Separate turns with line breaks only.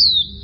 Peace.